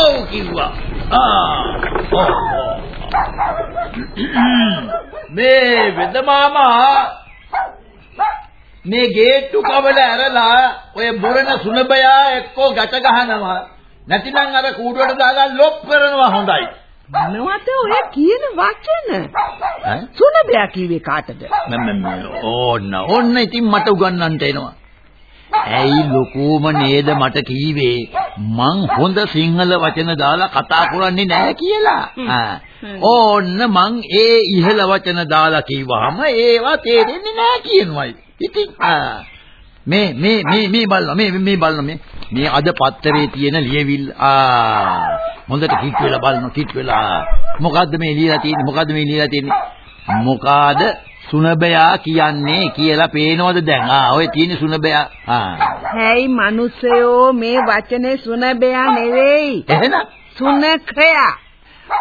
හෝ කිව්වා ආ මේ වෙද මාමා මේ ගේට්ටු කවල ඇරලා ඔය බුරණ සුනබයා එක්කෝ ගැට ගහනවා. නැතිනම් අර කූඩුවට දාලා ලොප් කරනවා හොඳයි. මොනවද ඔය කියන වචන? සුනබයා කිව්වේ කාටද? මම ඕන්න ඕන්න ඉතින් මට උගන්වන්නට එනවා ඇයි ලොකෝම නේද මට කීවේ? මං හොඳ සිංහල වචන දාලා කතා කරන්නේ නැහැ කියලා. ඕන්න මං ඒ ඉහළ වචන දාලා කිව්වහම ඒවා තේරෙන්නේ නැහැ කියනවායි. ඉතින් මේ මේ මේ මේ බලන්න මේ මේ බලන්න මේ. මේ අද පත්තරේ තියෙන ලියවිල් ආ. හොඳට කිට් වෙලා බලන්න කිට් වෙලා. මොකද්ද මේ ලියලා තියෙන්නේ? මොකද්ද මේ ලියලා තියෙන්නේ? මොකාද සුනබයා කියන්නේ කියලා පේනවද දැන්? ආ ඔය තියෙන සුනබයා. ආ. හැයි මිනිස්සයෝ මේ වචනේ සුනබයා නෙවෙයි. එහෙනම් සුනඛයා.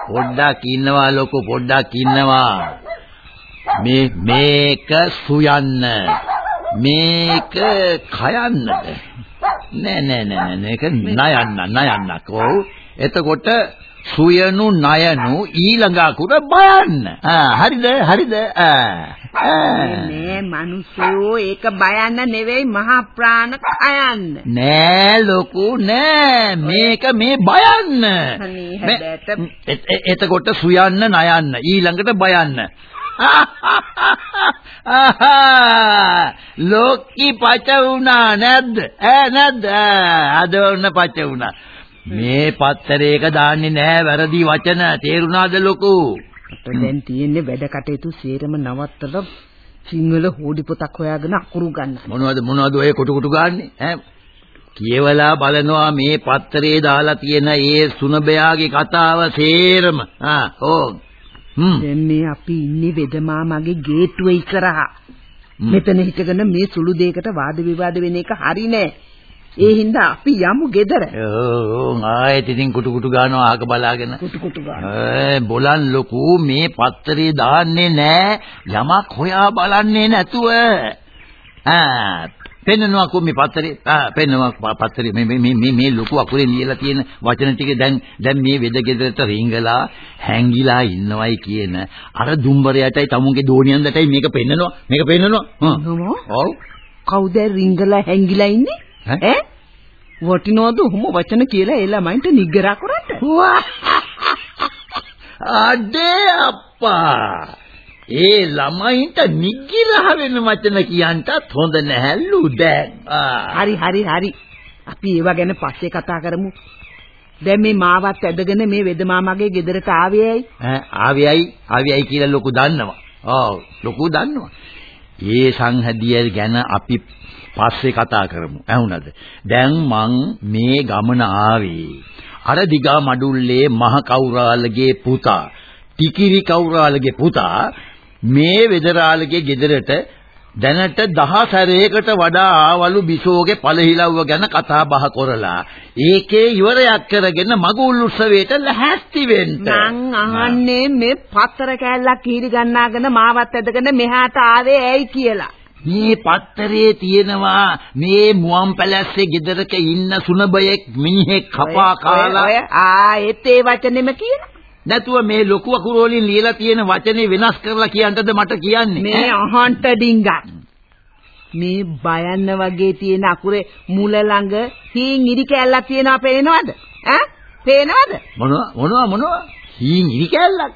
පොඩ්ඩක් ඉන්නවා ලොකෝ පොඩ්ඩක් ඉන්නවා. මේ මේක සුයන්න. මේක කයන්නද? නෑ නෑ නෑ මේක නයන්න නයන්නක්. ඔව්. එතකොට සුයනු නයනු ඊළඟ අකුර බයන්න. හරිද හරිද? නෑ මිනිස්සෝ ඒක බයන්න නෙවෙයි මහා ප්‍රාණ කයන්න. නෑ ලොකු නෑ මේක මේ බයන්න. එතකොට සුයන්න නයන්න ඊළඟට බයන්න. ලෝකි පච වුණා නැද්ද? ඈ නැද්ද? අද වුණ පච වුණා. මේ පත්තරේක දාන්නේ නැහැ වැරදි වචන. තේරුණාද ලොකු? දැන් තියෙන්නේ වැඩ කටයුතු සේරම නවත්තලා සිංහල හොඩි පොතක් හොයාගෙන අකුරු ගන්න. මොනවද මොනවද ඔය කුටු කුටු ගන්නෙ? ඈ? කියවලා බලනවා මේ පත්තරේ දාලා තියෙන ඒ සුනබයාගේ කතාව සේරම. ආ ඕ. දැන් මේ අපි ඉන්නේ වෙදමාමගේ ගේට්ටුවේ ඉස්සරහා. මෙතන හිටගෙන මේ සුළු දෙයකට වාද විවාද වෙන එක හරි නෑ ඒ හින්දා අපි යමු ගෙදර. ඕ ආයෙත් ඉතින් කුටු කුටු ගන්නවා ආක බලාගෙන. කුටු කුටු ගන්නවා. බොලන් ලොකු මේ පත්තරේ දාන්නේ නෑ යමක් හොයා බලන්නේ නැතුව. ආ පෙන්නනවා කො මේ පත්තරේ ආ පෙන්නනවා පත්තරේ මේ මේ මේ මේ ලොකු අකුරේ ලියලා තියෙන වචන ටික දැන් දැන් මේ වෙද ගෙදරට රිංගලා හැංගිලා ඉන්නවයි කියන අර දුම්බරයටයි තමුන්ගේ දෝණියන්දටයි මේක පෙන්නනවා මේක පෙන්නනවා හ්ම් ඔව් කවුද රිංගලා හැංගිලා ඉන්නේ ඈ? වටිනවද ඔහොම වචන කියලා ඒ ළමයින්ට නිග්‍රහ කරන්න? අඩේ අප්පා! ඒ ළමයින්ට නිග්‍රහ වෙන වචන කියන්ටත් හොඳ නැහැලු දැන්. හරි හරි හරි. අපි ඒවා ගැන පස්සේ කතා කරමු. දැන් මේ මාවත් ඇදගෙන මේ වෙදමාමගේ ගෙදරට ආවේයි ඈ ආවේයි ආවේයි කියලා ලොකු දන්නවා. ඔව් ලොකු දන්නවා. ඒ සංහදිය ගැන අපි පස්සේ කතා කරමු. ඇහුණද? දැන් මං මේ ගමන ආවේ. අර දිගා මඩුල්ලේ මහ කෞරාලගේ පුතා, ටිකිරි කෞරාලගේ පුතා මේ වෙදරාලගේ ගෙදරට දැනට දහසරයකට වඩා ආවලු බිසෝගේ පළහිලව්ව ගැන කතා බහ කරලා ඒකේ ඉවරයක් කරගෙන මගුල් උත්සවයට ලැහැස්ති වෙන්න මං අහන්නේ මේ පතර කෑල්ලක් කීරි ගන්නාගෙන මාවත් ඇදගෙන මෙහාට ආවේ ඇයි කියලා මේ පත්තරේ තියෙනවා මේ මුවන් පැලැස්සේ ගෙදරක ඉන්න සුනබයෙක් මිනිහෙක් කපා කාලා. ආයෙත් ඒ වචනේම කියන. නැතුව මේ ලොකු අකුරු වලින් ලියලා තියෙන වචනේ වෙනස් කරලා කියන්නද මට කියන්නේ? මේ අහන්ට ඩිංගක්. මේ බයන්න වගේ තියෙන අකුරේ මුල ළඟ හීන් ඉරි කැල්ලක් තියෙනවා පේනවද? ඈ? පේනවද? මොනවා මොනවා මොනවා? හීන් ඉරි කැල්ලක්?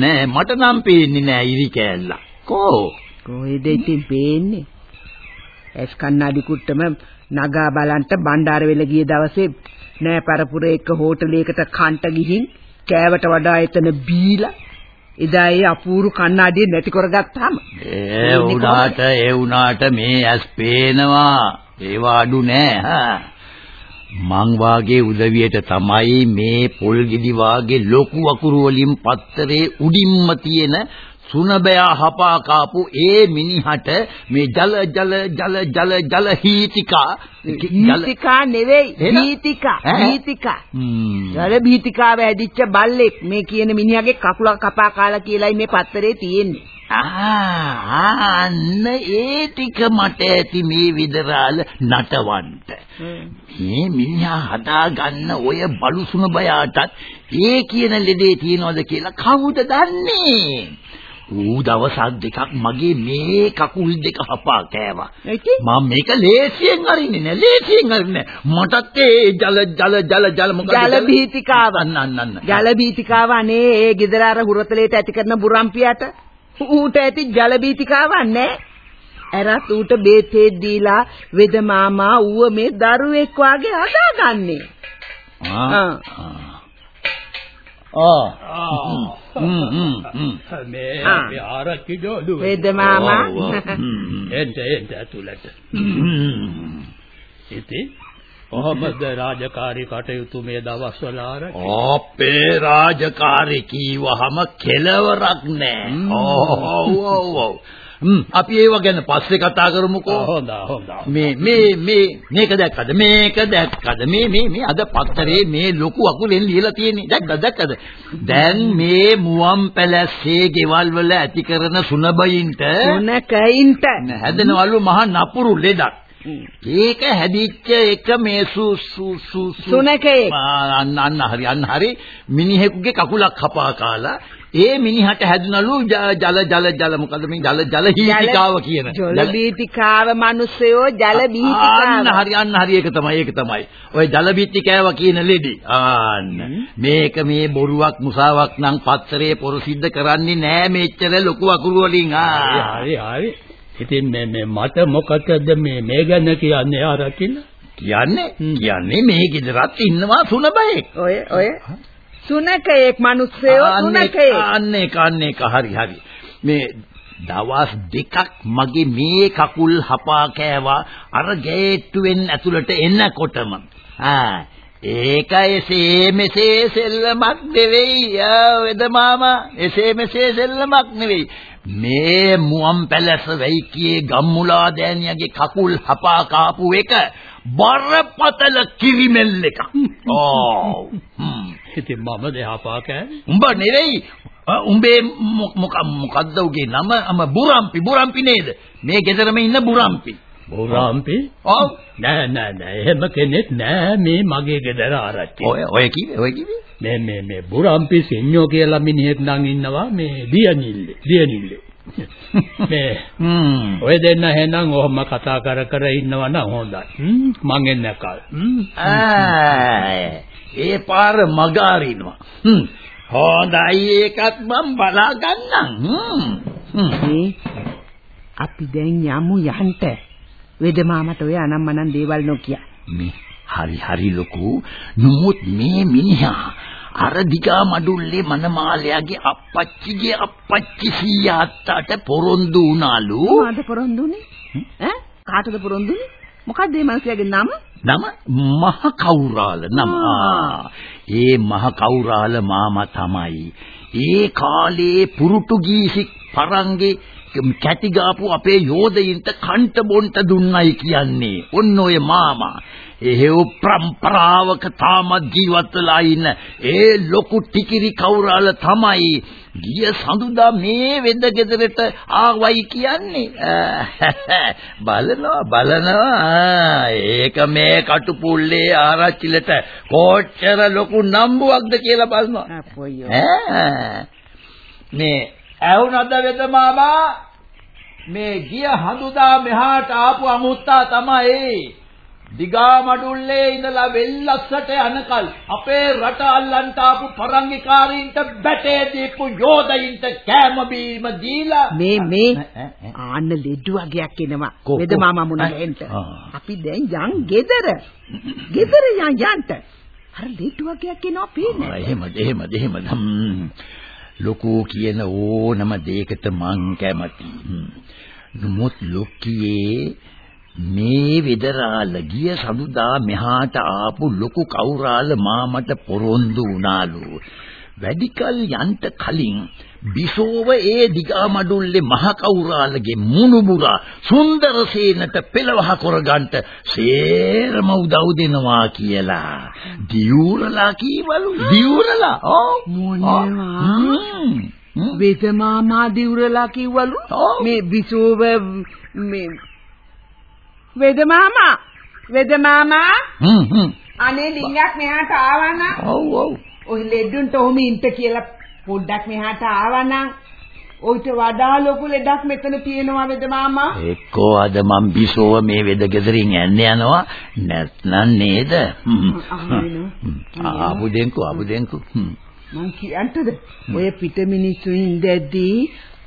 නෑ මට නම් පේන්නේ නෑ ඉරි කැල්ලක්. කෝ කොහෙද ඉතින් පේන්නේ? ඇස් කණ්ණාඩි කුට්ටම නගා බලන්ට බණ්ඩාර වෙල ගිය දවසේ නෑ පරපුර එක හෝටලයකට කන්ට ගිහින් කෑවට වඩා එතන බීලා එදා ඒ අපූරු කණ්ණාඩිය නැති කරගත්තාම. ඒ උනාට ඒ උනාට මේ ඇස් පේනවා. ඒවා අඩු නෑ හා. මං වාගේ උදවියට තමයි මේ පොල් ගෙඩි වාගේ ලොකු වකුරු වලින් පත්තරේ උඩින්ම තියෙන සුනබයා හපා කාපු ඒ මිනිහට මේ ජල ජල ජල ජල ජල හීතිකා හීතිකා නෙවෙයි හීතිකා හීතිකා. ජල භීතිකාව ඇදිච්ච බල්ලෙක් මේ කියන මිනිහාගේ කකුල කපා කාලා කියලායි මේ පත්තරේ තියෙන්නේ. අන්න ඒ ටික මට ඇති මේ විදරාල නටවන්ට. මේ මිනිහා හදා ගන්න ඔය බලුසුන බයාටත් ඒ කියන ලෙඩේ තියනවද කියලා කවුද දන්නේ? ඌ දවසක් දෙකක් මගේ මේ කකුල් දෙක හපා කෑවා. මම මේක ලේසියෙන් අරින්නේ නෑ ලේසියෙන් අරින්නේ මටත් ඒ ජල ජල ජල ජල මොකද ජල බීතිකාව. අන්න අන්න අන්න. ජල බීතිකාව අනේ ඒ ගෙදර අර හුරතලේට ඇති කරන බුරම්පියට. ඌට ඇති ජල බීතිකාවක් නෑ. ඇරත් ඌට බේතේ දීලා වෙද මාමා ඌව මේ දරුවෙක් වාගේ හදාගන්නේ. ආ ආ මේ අපි ආරක්කි ජෝඩු වෙද මාමා එන්ට එන්ට ඇතුළට ඉතින් කොහොමද රාජකාරී කටයුතු මේ දවස්වල ආරක්කි අපේ රාජකාරී කීවහම කෙලවරක් නෑ ඔව් ඔව් ඔව් අපි ඒව ගැන පස්සේ කතා කරමුකෝ. හොඳයි හොඳයි මේ මේ මේ මේක දැක්කද? මේක දැක්කද? මේ මේ මේ අද පත්තරේ මේ ලොකු අකුලෙන් ලියලා තියෙන්නේ. දැක්කද? දැක්කද? දැන් මේ මුවන් පැලැස්සේ ගෙවල් වල ඇති කරන සුනබයින්ට සුනකයින්ට. හැදෙනවලු මහ නපුරු ලෙඩක් ඒක හැදිච්ච එක මේ සු සු සු සුනකේ. අන්න අන්න හරි අන්න හරි මිනිහෙකුගේ කකුලක් කපා කාලා ඒ මිනිහට හැදුනලු ජල ජල ජල මොකද මේ ජල ජල හීතිකාව කියන. ජල බීතිකාව මිනිස්සයෝ ජල බීතිකාව. අන්න හරි අන්න හරි ඒක තමයි ඒක තමයි. ඔය ජල බීතිකාව කියන ලෙඩි. ආන්න මේක මේ බොරුවක් මුසාවක් නම් පත්තරේ පොරසිද්ධ කරන්නේ නෑ මෙච්චර ලොකු අකුරු වලින්. ආ. හරි හරි ඉතින් මේ මේ මට මොකටද මේ මේ ගැන කියන්නේ ආරකින්න කියන්නේ? කියන්නේ මේ ගෙදරත් ඉන්නවා සුනබයෙක්. ඔය ඔය සුනකයෙක් මිනිස්සයෝ සුනකයෙක්. අන්න ඒක හරි හරි. මේ දවස් දෙකක් මගේ මේ කකුල් හපා කෑවා. අර ගේට්ටුවෙන් ඇතුළට එනකොටම. ආ ඒක එසේ මෙසේ සෙල්ලමක් නෙවෙයි. වෙද මාමා. එසේ මෙසේ සෙල්ලමක් නෙවෙයි මේ මුවන් පැලස වෙයිකියේ ගම්මුලා දෑනියගේ කකුල් හපා කාපු එක බරපතල කිරිමෙල් එකක්. ඕ. ඉතින් මම දෙහපා කෑවේ. උඹ නෙවෙයි. උඹේ මොක මොකද්ද උගේ නම? අම බුරම්පි බුරම්පි නේද? මේ ගෙදරම ඉන්න බුරම්පි. බුරම්පි? ඔව්. නෑ නෑ නෑ එහෙම කෙනෙක් නෑ මේ මගේ ගෙදර ආරච්චි. ඔය ඔය කිව්වේ ඔය කිව්වේ. මේ මේ මේ බුරම්පි සිඤ්ඤෝ කියලා මිනිහෙක් නම් ඉන්නවා මේ දියනිල්ලේ. දියනිල්ලේ. මේ ඔය දෙන්න එහෙනම් ඔහොම කතා කර කර ඉන්නවා නම් හොඳයි. මං එන්නේ කල්. ඒ පාර මග අරිනවා. හොඳයි ඒකත් මම බලා ගන්නම්. අපි දැන් යමු යන්ට. වෙද මාමට ඔය අනම්මනම් දේවල් නොකිය. මේ හරි හරි ලොකු නමුත් මේ මිනිහා අර දිගා මඩුල්ලේ මනමාලයාගේ අප්පච්චිගේ අප්පච්චි සීයාත්තට පොරොන්දු වුණාලු. මොකද පොරොන්දුනේ? ඈ කාටද පොරොන්දුනේ? මොකද්ද මේ මිනිහගේ නම? නම මහ කෞරාල නම. ඒ මහ කෞරාල මාමා තමයි. ඒ කාලේ පුරුටුගීසි පරංගේ කැටි ගාපු අපේ යෝධයින්ට කන්ට බොන්ට දුන්නයි කියන්නේ. ඔන්න ඔය මාමා. එහෙව් ප්‍රම්පරාවක තාමත් ජීවත් වෙලා ඉන්න ඒ ලොකු ටිකිරි කවුරාල තමයි ගිය සඳුදා මේ වෙද ගෙදරට ආවයි කියන්නේ බලනවා බලනවා ඒක මේ කටුපුල්ලේ ආරච්චිලට කොච්චර ලොකු නම්බුවක්ද කියලා බලනවා මේ ඇහුනද වෙද මාමා? මේ ගිය හඳුදා මෙහාට ආපු අමුත්තා තමයි දිගා මඩුල්ලේ ඉඳලා වෙල්ලස්සට යනකල් අපේ රට අල්ලන්ට ආපු පරංගිකාරීන්ට බැටේ දීපු යෝධයින්ට කෑම බීම දීලා මේ මේ ආන්න ලෙඩු වගේක් එනවා. වෙද මාමා මුණගෙන්ට අපි දැන් යන් ගෙදර. ගෙදර යන් යන්ට. අර ලෙඩු වගේක් එනවා පේන්නේ. එහෙමද එහෙමද එහෙමද ලොකෝ කියන ඕනම දෙයකට මං කැමතියි නමුත් ලොක්කියේ මේ වෙදරාල ගිය සඳුදා මෙහාට ආපු ලොකු කවුරාල මාමට පොරොන්දු වුණාලු. වැඩිකල් යන්ට කලින් බිසෝව ඒ දිගමඩුල්ලේ මහ කවුරාලගේ මුණුබුරා සුන්දරසේනට පෙළවහ කරගන්නට සේරම උදව් දෙනවා කියලා. දියුරලා කීවලු? දියුරලා? ඕ? මොනවා? වේද මාමා දිවුරලා කිව්වලු? මේ බිසෝව මේ වේද මාමා? වේද මාමා? හ්ම් හ්ම්. අනේ ඩිංගක් මෙහාට ආවනම්? ඔව් ඔව් ඔය ලෙඩුන්ට ඔහොම ඉන්න කියලා පොඩ්ඩක් මෙහාට ආවනම් ඔයිට වඩා ලොකු ලෙඩක් මෙතන තියෙනවා වේද මාමා? එක්කෝ අද මං බිසෝව මේ වෙද ගෙදරින් යන්න යනවා. නැත්නම් නේද? ආපු දෙන්කෝ ආපු දෙන්කෝ. මං කියන්ටද? ඔය පිට මිනිස්සු ඉඳද්දී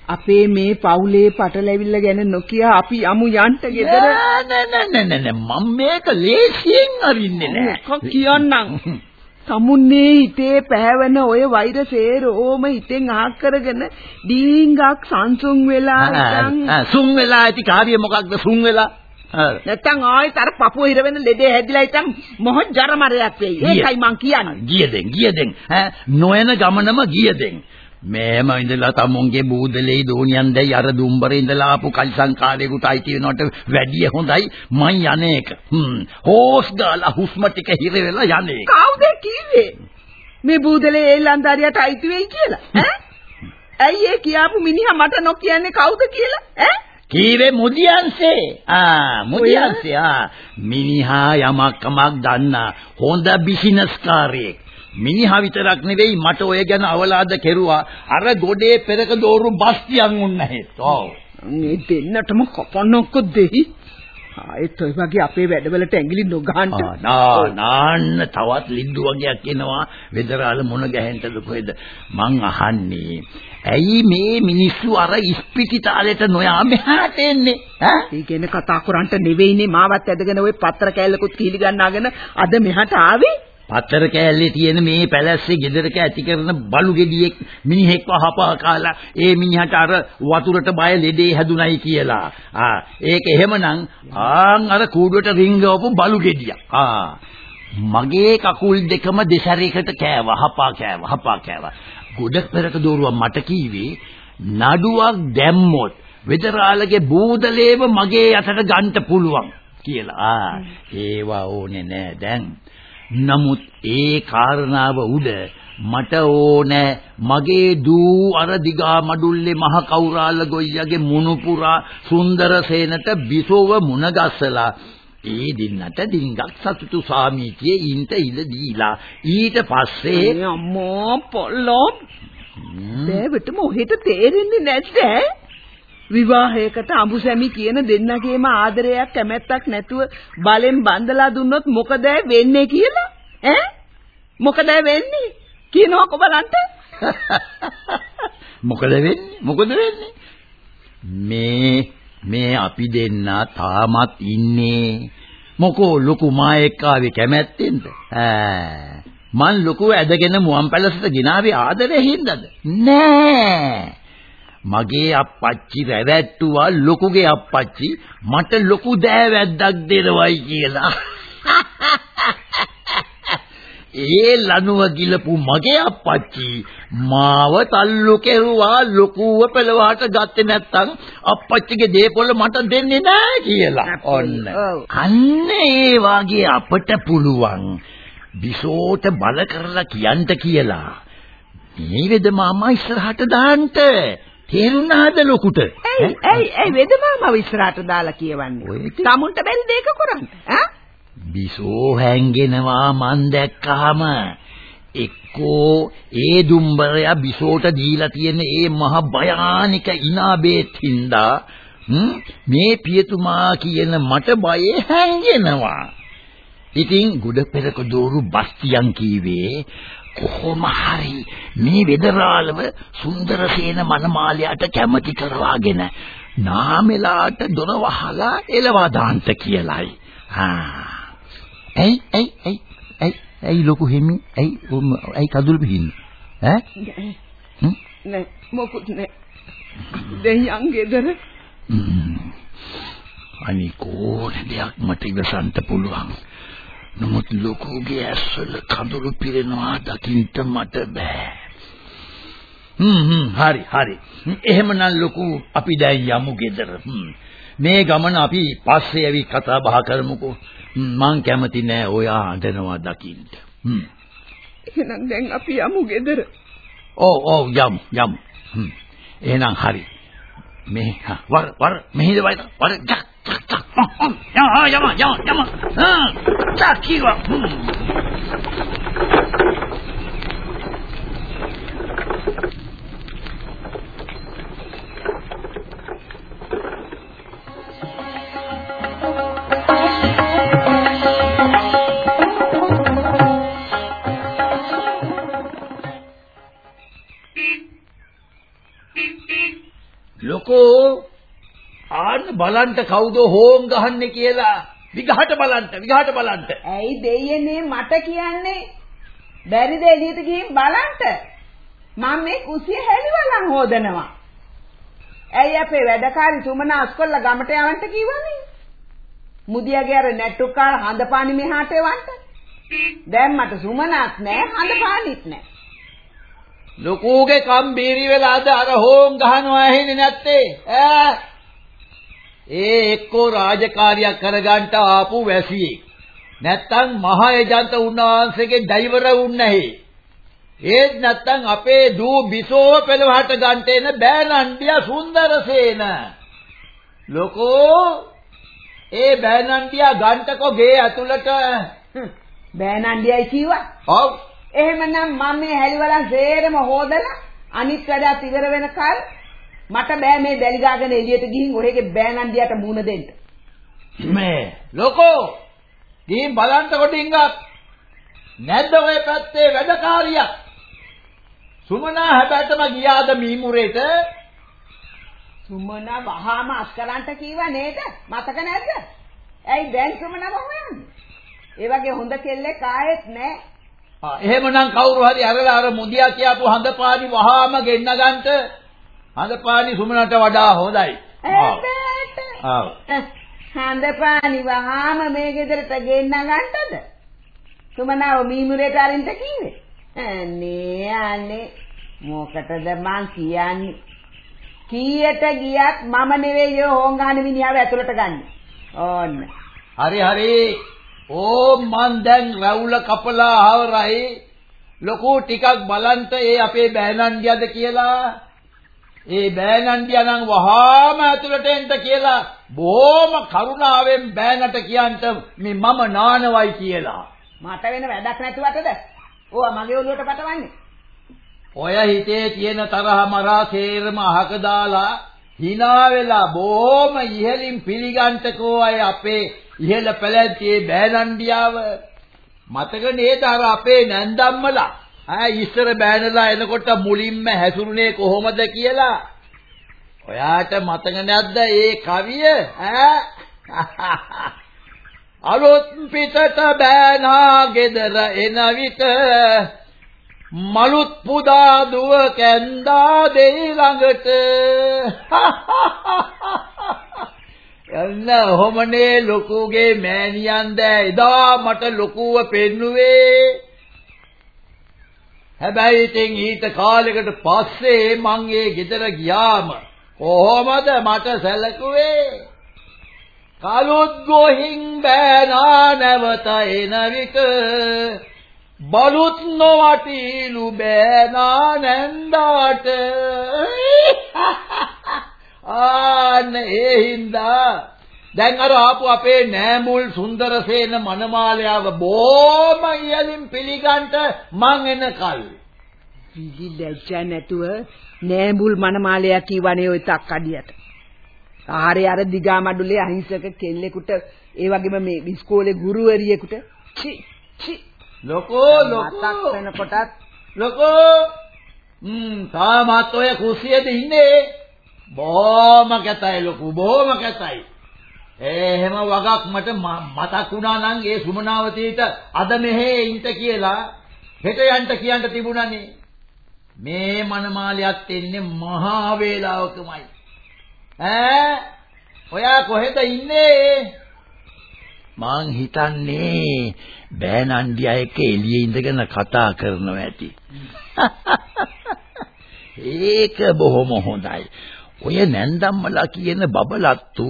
අපේ මේ පවුලේ පටලැවිල්ල ගැන නොකිය අපි යමු යන්ට ගෙදර. නෑ නෑ නෑ නෑ මම මේක ලේසියෙන් අරින්නේ නෑ. මොකක් කියන්නම් සමුන්නේ හිතේ පැහැවෙන ඔය වෛරසේර ඕම හිතෙන් අහක් කරගෙන ඩීංගක් සංසුන් වෙලා නිකන් සුන් වෙලා ඇති කාර්ය මොකක්ද? සුන් වෙලා? නැත්තම් ආයෙත් අර පපුව හිර වෙන ලෙඩේ හැදිලා ඉතින් මොහොත් ජරමරයක් වෙයි. ඒකයි මං කියන්නේ. ගියදෙන් ගියදෙන් ඈ නොයන ගමනම ගියදෙන් මේම ඉඳලා තමුන්ගේ බූදලේ දෝනියන් දැයි අර දුම්බරේ ඉඳලා ආපු කල්සංකාරයෙකුට අයිති වෙනවට වැඩිය හොඳයි මං යන්නේක හ්ම් හෝස් ගාලා හුස්ම ටික හිර වෙලා යන්නේ කවුද කිව්වේ? මේ බූදලේ ඒ ලන්දාරියට අයිති වෙයි කියලා. ඈ? ඇයි ඒ කියාපු මිනිහා මට නොකියන්නේ කවුද කියලා? ඈ? කීවේ මුදියන්සේ ආ මුදියන්සේ ආ මිනිහා යමක් කමක් දන්නා හොඳ බිසිනස් කාර්යයක් මිනිහා විතරක් නෙවෙයි මට ඔය ගැන අවලාද කෙරුවා. අර ගොඩේ පෙරක දෝරු බස්තියන් උන්නහෙත් ඔව්. මේ දෙන්නටම කපන්නක්ක දෙහි. ආයෙත් ඔය වගේ අපේ වැඩවලට ඇඟිලි නොගහන්න නා නාන්න තවත් ලිද්දු වගේක් එනවා. වෙදරාල මොන ගැහෙන්නද කොහෙද? මං අහන්නේ ඇයි මේ මිනිස්සු අර ඉස්පිරිතාලෙට නොයා මෙහාට එන්නේ? ඈ? කියන්නේ කතා කරන්ට නෙවෙයිනේ. මාවත් ඇදගෙන ওই පත්‍ර කෑල්ලකුත් කීලි ගන්නාගෙන අද මෙහාට ආවේ පතර කෑල්ලේ තියෙන මේ පැලැස්සේ ගෙදරක ඇති කරන බලු ගෙඩියෙක් මිනිහෙක්ව හපා කාලා ඒ මිනිහට අර වතුරට බය ලෙඩේ හැදුනයි කියලා. ආ ඒක එහෙමනම් ආන් අර කූඩුවට රිංගවපු බලු ගෙඩියක්. ආ මගේ කකුල් දෙකම දෙසරයකට කෑවා හපා කෑවා හපා කෑවා. ගොඩක් පෙරක දෝරුවා මට කීවේ නඩුවක් දැම්මොත් වෙදරාලගේ බූදලේව මගේ යටට ගන්න පුළුවන් කියලා. ආ ඒවා ඕනේ නෑ දැන්. නමුත් ඒ කාරණාව උඩ මට ඕනේ මගේ දූ අර දිගා මඩුල්ලේ මහ කවුරාල ගොයියාගේ මුණුපුරා සුන්දරසේනට බිසෝව මුණ ගැස්සලා ඒ දින්නට ඩිංගක් සතුටු සාමීතියේ ඉන්ට ඉල දීලා. ඊට පස්සේ අම්මෝ පොල්ලෝ. බෑවට මොහෙට තේරෙන්නේ නැද්ද විවාහයකට අඹුසැමි කියන දෙන්නගේම ආදරයක් කැමැත්තක් නැතුව බලෙන් බඳලා දුන්නොත් මොකද වෙන්නේ කියලා? ඈ? මොකද වෙන්නේ? කියනකො බලන්න මොකද වෙන්නේ? මොකද වෙන්නේ? මේ මේ අපි දෙන්න තාමත් ඉන්නේ. මොකෝ ලොකු මායෙක් ආවේ කැමැත්තෙන්ද? ඈ. මං ලොකු ඇදගෙන මුවන් පැලසට ගෙනාවේ ආදරේ හින්දාද? නෑ. මගේ අප්පච්චි රැවැට්ටුවා ලොකුගේ අප්පච්චි මට ලොකු දෑවැද්දක් දෙනවයි කියලා. ඒ ලනුව ගිලපු මගේ අප්පච්චි මාව තල්ලු කෙරුවා ලොකුව පෙළවහට ගත්තේ නැත්තම් අප්පච්චිගේ දේපොළ මට දෙන්නේ නැහැ කියලා. ඔන්න. අන්න ඒ වාගේ අපට පුළුවන් බිසෝට බල කරලා කියන්න කියලා. මේ වෙද මාමා ඉස්සරහට දාන්න. තේරුණාද ලොකුට? ඇයි ඇයි ඇයි වෙදමාමව ඉස්සරහට දාලා කියවන්නේ? තමුන්ට බැරි දෙයක කරන්න. ඈ? බිසෝ හැංගෙනවා මන් දැක්කහම එක්කෝ ඒ දුම්බරයා බිසෝට දීලා තියෙන ඒ මහ භයානික ඉනාබේත් හින්දා මේ පියතුමා කියන මට බයේ හැංගෙනවා. ඉතින් ගුඩ පෙරක දෝරු බස්තියන් කීවේ කොහොම හරි මේ වෙදරාලව සුන්දරසේන මනමාලයට කැමති කරවාගෙන නාමෙලාට දොර වහලා එලවා දාන්න කියලයි. ආ. ඇයි ඇයි ඇයි ඇයි ඇයි ලොකු හිමි ඇයි ඇයි කඳුළු පිහින්නේ? ඈ? නෑ මොකුත් නෑ. දෙයියන් ගෙදර අනික දෙයක් මට ඉවසන්න පුළුවන්. නමුත් ලොකුගේ ඇස්වල කඳුළු පිරෙනවා දකින්න මට බෑ. හ්ම් හ්ම් හරි හරි. එහෙමනම් ලොකු අපි දැන් යමු ගෙදර. මේ ගමන අපි පස්සේ ඇවි කතා බහ කරමුකෝ. මං කැමති නෑ ඔයා අඬනවා දකින්න. හ්ම්. එහෙනම් දැන් අපි යමු ගෙදර. ඔව් ඔව් යමු යමු. හ්ම්. එහෙනම් හරි. මේ වර වර මෙහිද වයිද වර ජක් ජක් ජක් යම යම යම යම හා ජක් කීවා ලොකෝ බලන්න කවුද හෝම් ගහන්නේ කියලා විගහට බලන්න විගහට බලන්න ඇයි දෙයියනේ මට කියන්නේ? බැරිද එළියට ගිහින් බලන්න? මම මේ කුසිය හැලිවලන් හොදනවා. ඇයි අපේ වැඩකාරී තුමනා අස්කොල්ල ගමට යවන්න කිව්වනේ? මුදියාගේ අර නැට්ටුකාර හඳපානි මෙහාට එවන්න. දැන් මට සුමනක් නැහැ හඳපානිත් නැහැ. ලොකුගේ කම්බීරි වෙලාද අර හෝම් ගහනවා ඇහෙන්නේ නැත්තේ ඈ ඒ එක්කෝ රාජකාරියක් කරගන්න ආපු වැසියෙක්. නැත්තම් මහ එජන්ත උන්වහන්සේගේ ඩයිවර උන්නැහි. ඒත් නැත්තම් අපේ දූ බිසෝ පෙළවහට ගන්ට එන බෑනන්ඩියා සුන්දරසේන ලොකෝ ඒ බෑනන්ඩියා ගන්ටකෝ ගේ ඇතුළට. බෑනන්ඩියයි කිව්වා. ඔව්. එහෙමනම් මම මේ හැලිවලන් සේරම හොදලා අනිත් වැඩත් ඉවර වෙනකල් මට බෑ මේ දැලි ගාගෙන එළියට ගිහින් ඔහෙගේ බෑනන්ඩියට මූණ දෙන්න. මේ ලොකෝ ගිහින් බලන්න කොටින්ගක් නැද්ද ඔය පැත්තේ වැඩකාරියක් සුමනා හැබැයිටම ගියාද මීමුරේට සුමන වහාම අස්කරන්ට කීවා නේද? මතක නැද්ද? ඇයි දැන් සුමනව හොයන්නේ? ඒ වගේ හොඳ කෙල්ලෙක් ආයෙත් නැහැ. ආ එහෙමනම් කවුරු හරි අරලා අර මුදියා කියපු හඳපානි වහාම ගෙන්න ගන්නට හඳපානි සුමනට වඩා හොඳයි. ආව්. හඳපානි වහාම මේ ගෙදරට ගෙන්න ගන්නද? සුමනාව මීමුරේට අරින්ට කිව්වේ. අනේ අනේ මොකටද මං කියන්නේ? කීයට ගියත් මම නෙවෙයි හොංගාන මිනිහාව ඇතුළට ගන්න. ඕන්න. හරි හරි. ඕ මන් දැන් රැවුල කපලා ආවරයි. ලොකු ටිකක් බලන්ට ඒ අපේ බෑනන්ඩියද කියලා. ඒ බෑනන්ඩියා නම් වහාම ඇතුළට එන්න කියලා බොහොම කරුණාවෙන් බෑනට කියන්ට මේ මම නානවයි කියලා. මට වෙන වැඩක් නැතුවටද? ඕවා මගේ ඔළුවට පටවන්නේ. ඔය හිතේ තියෙන තරහ මරා සේරම අහක දාලා hina වෙලා බොහොම ඉහලින් පිළිගන්ටකෝ අය අපේ ඉහළ පැලැන්තියේ බෑනන්ඩියාව මතක නේද අර අපේ නැන්දම්මලා ඈ ඉස්සර බෑනලා එනකොට මුලින්ම හැසුරුනේ කොහොමද කියලා? ඔයාට මතක නැද්ද ඒ කවිය? ඈ? අලොත් පිටට බෑනා ගෙදර එන විට මලුත් පුදා දුව කැන්දා දෙයි ළඟට. යන්න ඔහොමනේ ලොකුගේ මෑණියන් දැ. එදා මට ලොකුව පෙන්නුවේ. හැබැයි ඉතින් ඊට කාලෙකට පස්සේ මං ඒ ගෙදර ගියාම කොහොමද මට සැලකුවේ? කලුත් ගොහින් බෑනා නැවත එන විට බලුත් නොවටිලු බෑනා නැන්දාට. ආන්න ඒ හින්දා දැන් අර ආපු අපේ නෑමුල් සුන්දරසේන මනමාලයාව බොම ඉයලින් පිළිගන්ට මං එනකල් විදි දැච්ච නැතුව නෑඹුල් මනමාලයා කිව්වනේ ওই තක්කඩියට. ආරේ අර දිගා මඩුලේ අහිංසක කෙල්ලෙකුට ඒ වගේම මේ ඉස්කෝලේ ගුරුවරියෙකුට. චි චි ලොකෝ මතක් ලොකෝ. වෙනකොටත් ලොකෝ. ම් තාමත් ඔය කුස්සියේද ඉන්නේ? බොහොම කැතයි ලොකු බොහොම කැතයි එහෙම වගක් මට මතක් වුණා නම් ඒ සුමනාවතීට අද මෙහෙ ඉන්න කියලා හෙට යන්න කියන්න තිබුණානේ මේ මනමාලියත් එන්නේ මහා වේලාවකමයි ඈ ඔයා කොහෙද ඉන්නේ? මං හිතන්නේ බෑනන්ඩියා එක්ක එළියේ ඉඳගෙන කතා කරනවා ඇති. ඒක බොහොම හොඳයි. ඔය නැන්දම්මලා කියන බබලත්තු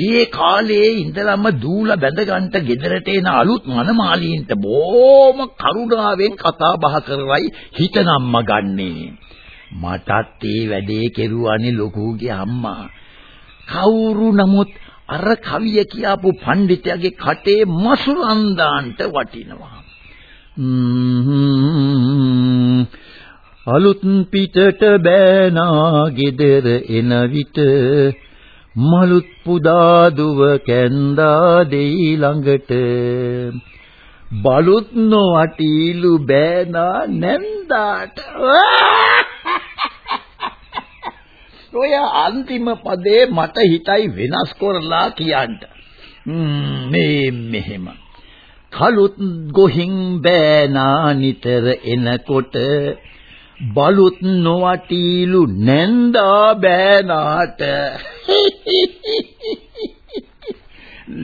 ඒ කාලේ ඉඳලම දූලා බැඳගන්ට ගෙදරට එන අලුත් මනමාලීන්ට බොහොම කරුණාවෙන් කතා බහ කරවයි හිතනම්ම ගන්නේ. මටත් ඒ වැඩේ කෙරුවානේ ලොකුගේ අම්මා. කවුරු නමුත් අර කවිය කියපු පඬිතයාගේ කටේ මසුරන් දාන්නට වටිනවා. අලුත් පිටට බෑනා ගෙදර එන විට මලුත් පුදා දුව කැන්දා දෙයි ළඟට බලුත් නොවටිලු බෑනා නැන්දාට ඔය අන්තිම පදේ මට හිතයි වෙනස් කරලා කියන්න. මේ මෙහෙම. කලුත් ගොහින් බෑනා නිතර එනකොට බලුත් නොවටිලු නැන්දා බෑනාට.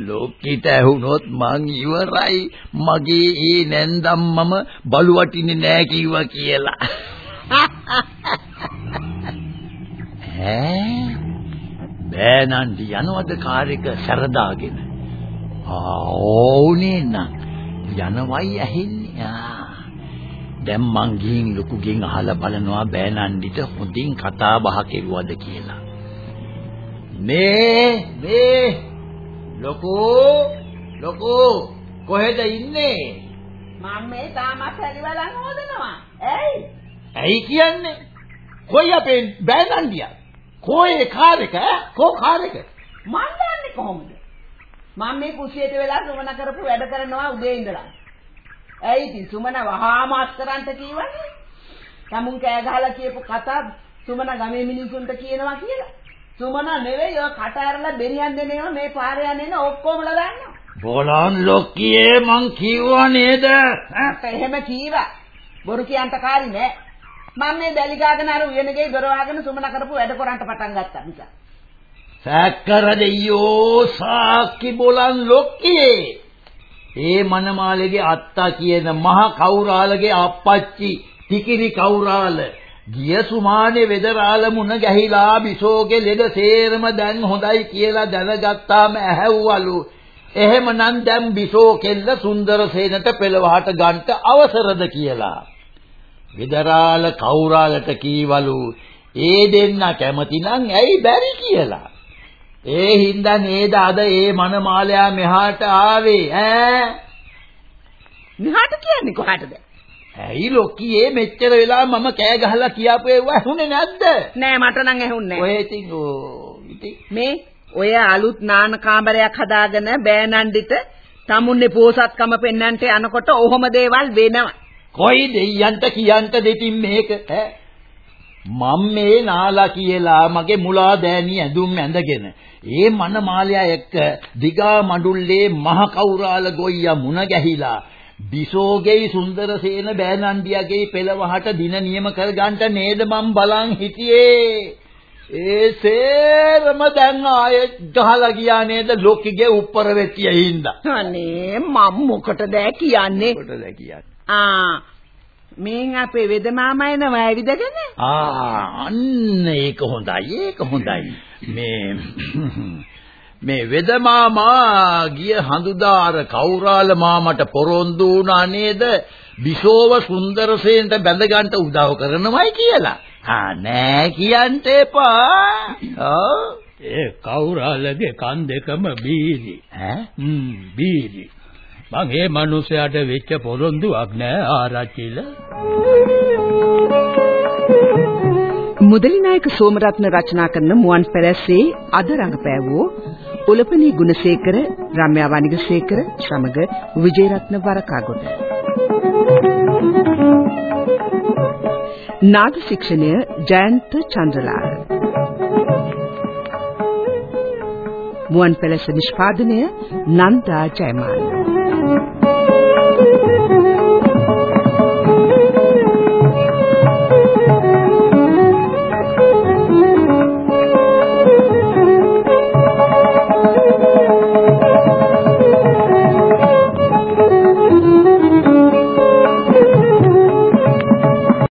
ලෝකිට ඇහුනොත් මං ඉවරයි. මගේ ඒ නැන්දම්මම බලු වටින්නේ නෑ කිව්වා කියලා. ඈ? බෑනන්ඩි යනවද කාර් එක සැරදාගෙන? ආෝනේ නම්. යනවයි ඇහෙන්නේ. ආ. දැන් මං ගිහින් ලොකුගෙන් අහලා බලනවා බෑනන්ඩිට හොඳින් කතා බහ කෙරුවද කියලා. මේ මේ ලොකෝ ලොකෝ කොහෙද ඉන්නේ? මම මේ තාමත් හැලිවලන් හොදනවා. ඇයි? ඇයි කියන්නේ? කොයි අපේ බෑනන්ඩියා කෝයේ කාර් එක කෝ කාර් එක? මන් දන්නේ කොහොමද? මම මේ කුසියට වෙලා සුමන කරපු වැඩ කරනවා උදේ ඉඳලා ඇයි ඉතින් සුමන වහාම අත්කරන්ට කියවන්නේ? තමුන් කෑ ගහලා කියපු කතා සුමන ගමේ මිනිසුන්ට කියනවා කියලා. සුමන නෙවෙයි ඔය කට ඇරලා බෙරියන් දෙනේම මේ පාරේ යන්නේ නේ ඔක්කොමලා දාන්නවා. බෝලන් ලොක්කියේ මං කිව්වා නේද? එහෙම කීවා. බොරු කියන්ට කාරි නෑ. මම මේ බැලි ගාගෙන අර උයනගේ දොර වහගෙන සුමන කරපු වැඩ කරන්ට පටන් ගත්තා නිසා. සැක්කර දෙයියෝ සාක්කි බොලන් ලොක්කියේ. ඒ මනමාලේගේ අත්තා කියන මහ කෞරාලගේ අප්පච්චි තිකිරි කෞරාල ගිය සුමානේ වෙදරාල මුණ ගැහිලා බිසෝගේ ලෙඩ සේරම දැන් හොඳයි කියලා දැනගත්තාම ඇහැව්වලු. එහෙමනම් දැන් බිසෝ කෙල්ල සුන්දරසේනට පෙළවහට ගන්න අවසරද කියලා. විදරාල කෞරාලට කීවලු ඒ දෙන්න කැමති නම් ඇයි බැරි කියලා. ඒ හින්දා නේද අද ඒ මනමාලයා මෙහාට ආවේ ඈ. මෙහාට කියන්නේ කොහටද? ඇයි ලොක්කියේ මෙච්චර වෙලා මම කෑ ගහලා කියාපු ඒවා ඇහුනේ නැද්ද? නෑ මට නම් ඇහුන්නේ ඔය ඉතින් මේ ඔය අලුත් නාන කාමරයක් හදාගෙන බෑනන්ඩිට තමුන්නේ පෝසත්කම පෙන්නන්ට යනකොට ඔහොම දේවල් වෙනවා. කොයි දෙයයන්ට කියන්ට දෙතින් මේක ඈ මම මේ නාලා කියලා මගේ මුලා දෑනි ඇඳුම් ඇඳගෙන ඒ මනමාලයා එක්ක දිගා මඩුල්ලේ මහ කෞරාල ගොයියා මුණ ගැහිලා බිසෝගේ සුන්දරසේන බෑනන්ඩියාගේ පෙළවහට දින නියම කරගන්න නේද මම බලන් හිටියේ. ඒ සේරම දැන් ආයේ ගහලා ගියා නේද ලොක්කිගේ උඩර වෙතිය හින්දා. අනේ මම මොකටද කියන්නේ? මොකටද කියන්නේ? ආ මේන් අපේ වෙද මාමා එනවා ඇවිදගෙන? ආ අන්න ඒක හොඳයි ඒක හොඳයි මේ මේ වෙද මාමා ගිය හඳුදාර කෞරාල මාමට පොරොන්දු වුණා නේද? බිසෝව සුන්දරසේනට බැඳ ගන්නට උදව් කරනවයි කියලා. ආ නෑ කියන්න එපා. ඒ කෞරාලගේ කන් දෙකම බීරි ඈ? හ්ම් බීරි මං ඒ මිනිසයාට වෙච්ච පොරොන්දුවක් නෑ ආරච්චිල. මුදලි නායක සෝමරත්න රචනා කරන මුවන් පැලැස්සේ අද රංගපෑවෝ උලපනී ගුණසේකර, රම්‍යා වනිගසේකර සමග විජේරත්න වරකාගොඩ. නාද ශික්ෂණය ජයන්ත චන්ද්‍රලාල්. මුවන් පැලැස්ස නිෂ්පාදනය නන්දා ජයමාන.